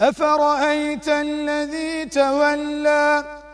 أفرأيت الذي تولى